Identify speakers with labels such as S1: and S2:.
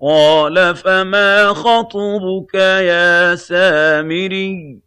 S1: قَالَ فَمَا خَطْبُكَ يَا سَامِرِيُّ